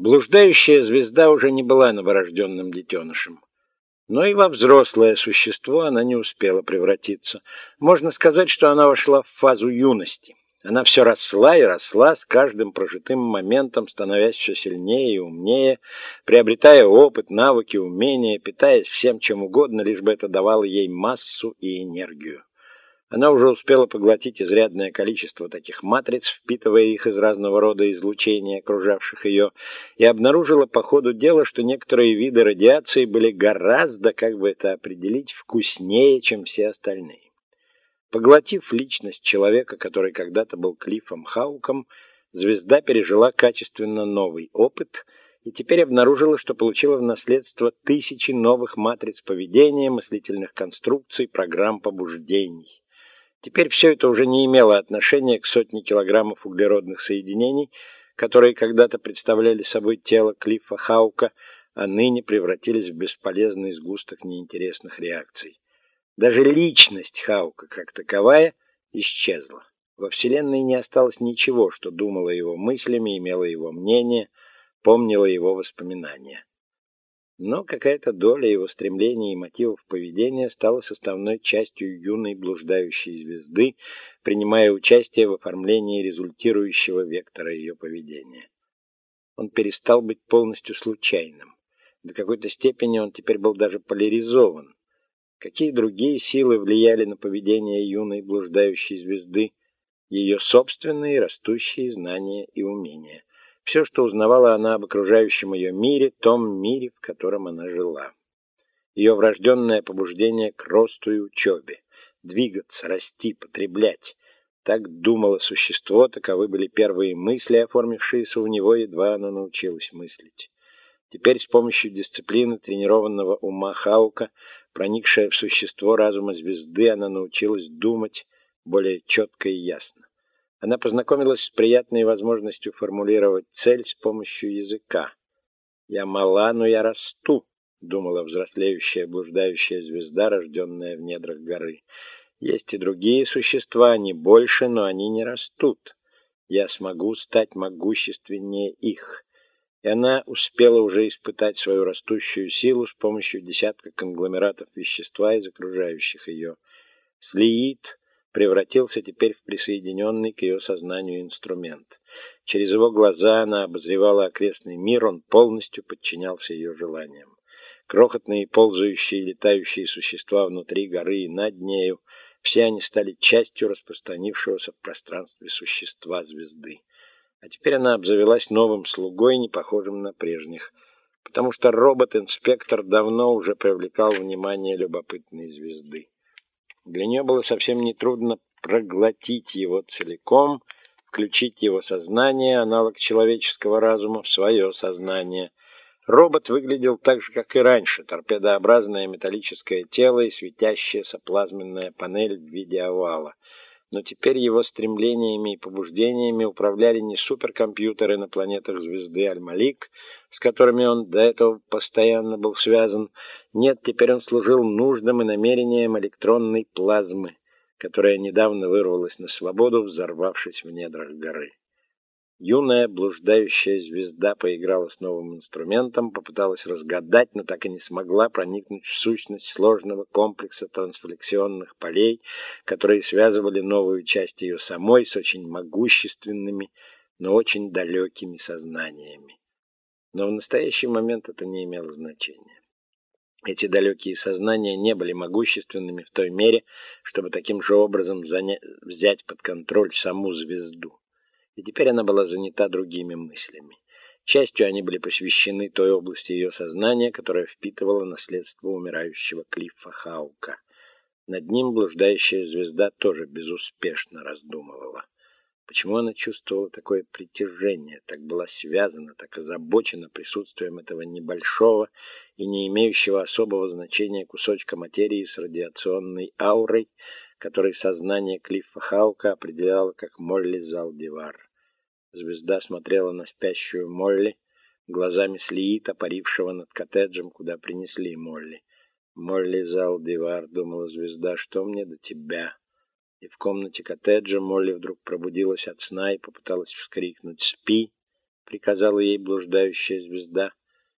Блуждающая звезда уже не была новорожденным детенышем. Но и во взрослое существо она не успела превратиться. Можно сказать, что она вошла в фазу юности. Она все росла и росла, с каждым прожитым моментом становясь все сильнее и умнее, приобретая опыт, навыки, умения, питаясь всем чем угодно, лишь бы это давало ей массу и энергию. Она уже успела поглотить изрядное количество таких матриц, впитывая их из разного рода излучений, окружавших ее, и обнаружила по ходу дела, что некоторые виды радиации были гораздо, как бы это определить, вкуснее, чем все остальные. Поглотив личность человека, который когда-то был Клиффом Хауком, звезда пережила качественно новый опыт и теперь обнаружила, что получила в наследство тысячи новых матриц поведения, мыслительных конструкций, программ побуждений. Теперь все это уже не имело отношения к сотне килограммов углеродных соединений, которые когда-то представляли собой тело Клиффа Хаука, а ныне превратились в бесполезный сгусток неинтересных реакций. Даже личность Хаука как таковая исчезла. Во Вселенной не осталось ничего, что думало его мыслями, имело его мнение, помнило его воспоминания. Но какая-то доля его стремлений и мотивов поведения стала составной частью юной блуждающей звезды, принимая участие в оформлении результирующего вектора ее поведения. Он перестал быть полностью случайным. До какой-то степени он теперь был даже поляризован. Какие другие силы влияли на поведение юной блуждающей звезды? Ее собственные растущие знания и умения. Все, что узнавала она об окружающем ее мире, том мире, в котором она жила. Ее врожденное побуждение к росту и учебе. Двигаться, расти, потреблять. Так думало существо, таковы были первые мысли, оформившиеся у него, едва оно научилось мыслить. Теперь с помощью дисциплины тренированного ума Хаука Проникшая в существо разума звезды, она научилась думать более четко и ясно. Она познакомилась с приятной возможностью формулировать цель с помощью языка. «Я мала, но я расту», — думала взрослеющая блуждающая звезда, рожденная в недрах горы. «Есть и другие существа, они больше, но они не растут. Я смогу стать могущественнее их и она успела уже испытать свою растущую силу с помощью десятка конгломератов вещества из окружающих ее. Слиит превратился теперь в присоединенный к ее сознанию инструмент. Через его глаза она обозревала окрестный мир, он полностью подчинялся ее желаниям. Крохотные ползающие и летающие существа внутри горы и над нею, все они стали частью распространившегося в пространстве существа звезды. А теперь она обзавелась новым слугой, не похожим на прежних, потому что робот-инспектор давно уже привлекал внимание любопытной звезды. Для нее было совсем нетрудно проглотить его целиком, включить его сознание, аналог человеческого разума, в свое сознание. Робот выглядел так же, как и раньше, торпедообразное металлическое тело и светящаяся плазменная панель в виде овала но теперь его стремлениями и побуждениями управляли не суперкомпьютеры на планетах звезды Аль-Малик, с которыми он до этого постоянно был связан. Нет, теперь он служил нуждам и намерениям электронной плазмы, которая недавно вырвалась на свободу, взорвавшись в недрах горы. Юная блуждающая звезда поиграла с новым инструментом, попыталась разгадать, но так и не смогла проникнуть в сущность сложного комплекса трансфлексионных полей, которые связывали новую часть ее самой с очень могущественными, но очень далекими сознаниями. Но в настоящий момент это не имело значения. Эти далекие сознания не были могущественными в той мере, чтобы таким же образом взять под контроль саму звезду и теперь она была занята другими мыслями. Частью они были посвящены той области ее сознания, которая впитывала наследство умирающего Клиффа Хаука. Над ним блуждающая звезда тоже безуспешно раздумывала. Почему она чувствовала такое притяжение, так была связана, так озабочена присутствием этого небольшого и не имеющего особого значения кусочка материи с радиационной аурой, который сознание Клиффа Хаука определяло как Молли Залдивар. Звезда смотрела на спящую Молли, глазами Слиита, парившего над коттеджем, куда принесли Молли. «Молли Залдивар», — думала звезда, — «что мне до тебя?» И в комнате коттеджа Молли вдруг пробудилась от сна и попыталась вскрикнуть «Спи!» приказала ей блуждающая звезда.